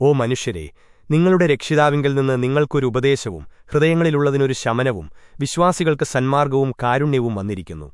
ഓ മനുഷ്യരെ നിങ്ങളുടെ രക്ഷിതാവിങ്കിൽ നിന്ന് നിങ്ങൾക്കൊരു ഉപദേശവും ഹൃദയങ്ങളിലുള്ളതിനൊരു ശമനവും വിശ്വാസികൾക്ക് സന്മാർഗവും കാരുണ്യവും വന്നിരിക്കുന്നു.